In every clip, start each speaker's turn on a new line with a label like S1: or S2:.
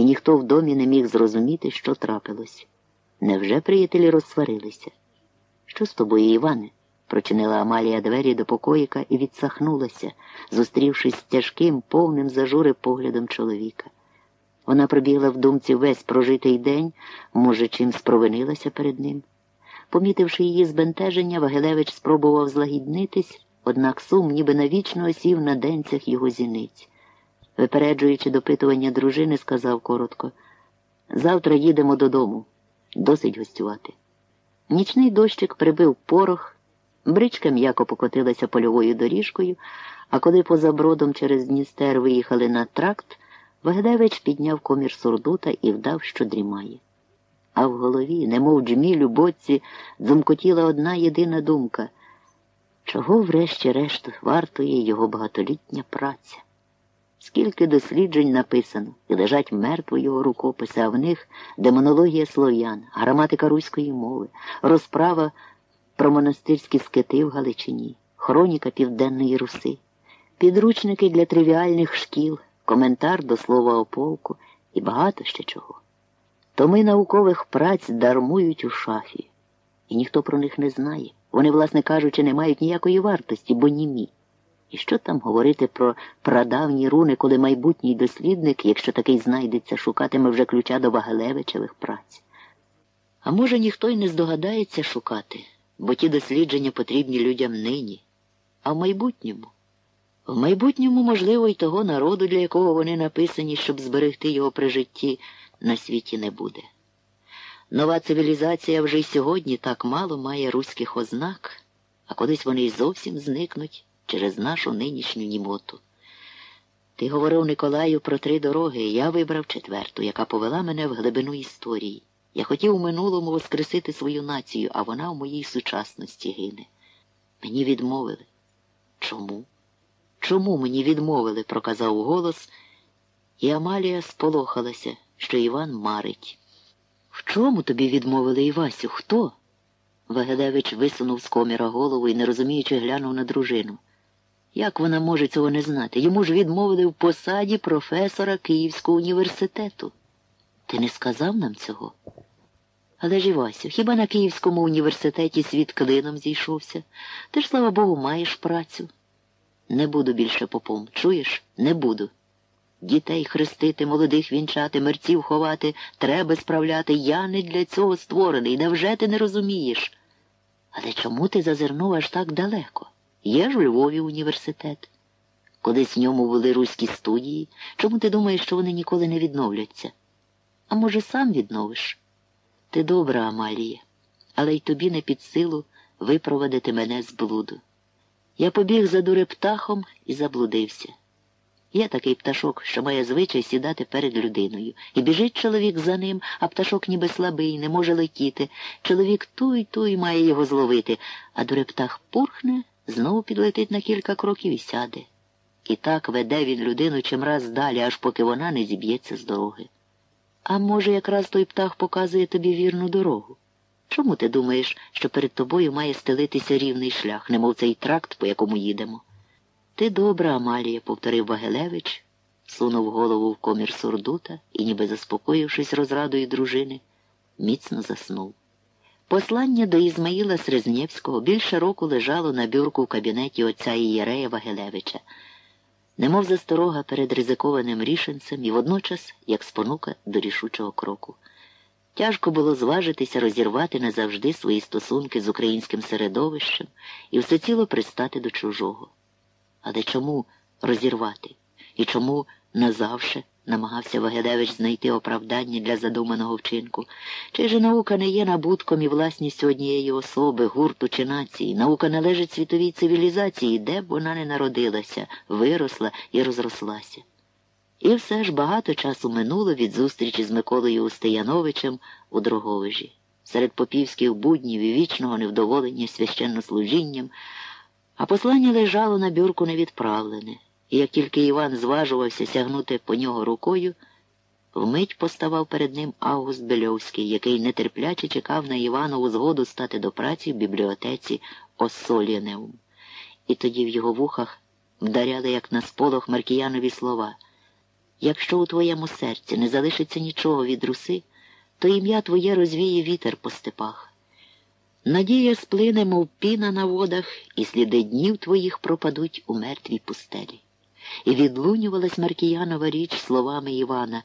S1: і ніхто в домі не міг зрозуміти, що трапилось. Невже приятелі розсварилися? Що з тобою, Іване? прочинила Амалія двері до покоїка і відсахнулася, зустрівшись з тяжким, повним зажури поглядом чоловіка. Вона пробігла в думці весь прожитий день, може, чим спровинилася перед ним. Помітивши її збентеження, Вагелевич спробував злагіднитись, однак сум ніби навічно осів на денцях його зіниць. Випереджуючи допитування дружини, сказав коротко Завтра їдемо додому. Досить гостювати. Нічний дощик прибив порох, бричка м'яко покотилася польовою доріжкою, а коли поза бродом через Дністер виїхали на тракт, Вагедевич підняв комір сурдута і вдав, що дрімає. А в голові, немов джміль у боці, дзумкотіла одна єдина думка чого, врешті-решт, вартує його багатолітня праця. Скільки досліджень написано і лежать мертво його рукописи, а в них демонологія слов'ян, граматика руської мови, розправа про монастирські скити в Галичині, хроніка Південної Руси, підручники для тривіальних шкіл, коментар до слова о полку і багато ще чого. Томи наукових праць дармують у шафі, і ніхто про них не знає. Вони, власне кажучи, не мають ніякої вартості, бо німі. І що там говорити про прадавні руни, коли майбутній дослідник, якщо такий знайдеться, шукатиме вже ключа до Вагелевичевих праць? А може, ніхто й не здогадається шукати, бо ті дослідження потрібні людям нині, а в майбутньому. В майбутньому, можливо, й того народу, для якого вони написані, щоб зберегти його при житті, на світі не буде. Нова цивілізація вже й сьогодні так мало має руських ознак, а колись вони й зовсім зникнуть через нашу нинішню німоту. Ти говорив Николаю про три дороги, я вибрав четверту, яка повела мене в глибину історії. Я хотів у минулому воскресити свою націю, а вона в моїй сучасності гине. Мені відмовили. Чому? Чому мені відмовили? проказав голос, і Амалія сполохалася, що Іван марить. В чому тобі відмовили Івасю? Хто? Вагедевич висунув з коміра голову і, не розуміючи, глянув на дружину. Як вона може цього не знати? Йому ж відмовили в посаді професора Київського університету. Ти не сказав нам цього? Але ж Івасю, хіба на Київському університеті світ клином зійшовся? Ти ж, слава Богу, маєш працю. Не буду більше попом. Чуєш? Не буду. Дітей хрестити, молодих вінчати, мерців ховати, треба справляти. Я не для цього створений. Невже ти не розумієш? Але чому ти зазирнув аж так далеко? Є ж у Львові університет. Колись в ньому були руські студії. Чому ти думаєш, що вони ніколи не відновляться? А може, сам відновиш? Ти добра, Амалія, але й тобі не під силу випровадити мене з блуду. Я побіг за дурептахом і заблудився. Є такий пташок, що має звичай сідати перед людиною. І біжить чоловік за ним, а пташок ніби слабий, не може летіти. Чоловік туй туй має його зловити, а дурептах пурхне, знову підлетить на кілька кроків і сяде. І так веде він людину чимраз далі, аж поки вона не зіб'ється з дороги. А може, якраз той птах показує тобі вірну дорогу? Чому ти думаєш, що перед тобою має стелитися рівний шлях, немов цей тракт, по якому їдемо? Ти добра, Амалія, повторив Вагелевич, сунув голову в комір сурдута і, ніби заспокоївшись розрадою дружини, міцно заснув. Послання до Ізмаїла Срезнєвського більше року лежало на бюрку в кабінеті отця Ієрея Вагелевича, немов засторога перед ризикованим рішенцем і водночас як спонука до рішучого кроку. Тяжко було зважитися розірвати назавжди свої стосунки з українським середовищем і всеціло пристати до чужого. Але чому розірвати? І чому назавше намагався Вагедевич знайти оправдання для задуманого вчинку? Чи ж наука не є набутком і власністю однієї особи, гурту чи нації? Наука належить світовій цивілізації, де б вона не народилася, виросла і розрослася. І все ж багато часу минуло від зустрічі з Миколою Устияновичем у Дроговижі. Серед попівських буднів і вічного невдоволення священнослужінням, а послання лежало на бюрку невідправлене, і як тільки Іван зважувався сягнути по нього рукою, вмить поставав перед ним Август Бельовський, який нетерпляче чекав на Іванову згоду стати до праці в бібліотеці Осолєнеум. І тоді в його вухах вдаряли, як на сполох Маркіянові слова. Якщо у твоєму серці не залишиться нічого від руси, то ім'я твоє розвіє вітер по степах. Надія сплине, мов піна на водах, і сліди днів твоїх пропадуть у мертвій пустелі. І відлунювалась Маркіянова річ словами Івана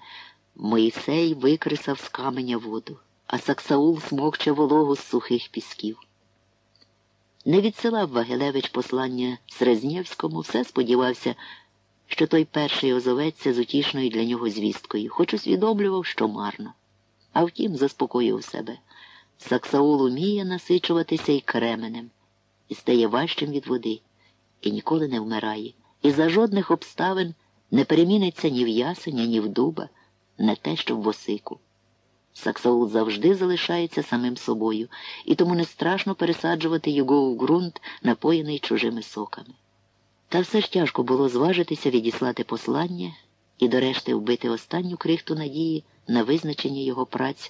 S1: Моїсей викрисав з каменя воду, а Саксаул смокче вологу з сухих пісків. Не відсилав Вагилевич послання Срезнєвському, все сподівався, що той перший озоветься з утішною для нього звісткою, хоч усвідомлював, що марно. А втім, заспокоїв себе. Саксаул уміє насичуватися і кременем, і стає важчим від води, і ніколи не вмирає, і за жодних обставин не переміниться ні в ясеня, ні в дуба, не те, що в восику. Саксаул завжди залишається самим собою, і тому не страшно пересаджувати його у ґрунт, напоєний чужими соками. Та все ж тяжко було зважитися відіслати послання і, дорешти, вбити останню крихту надії на визначення його праць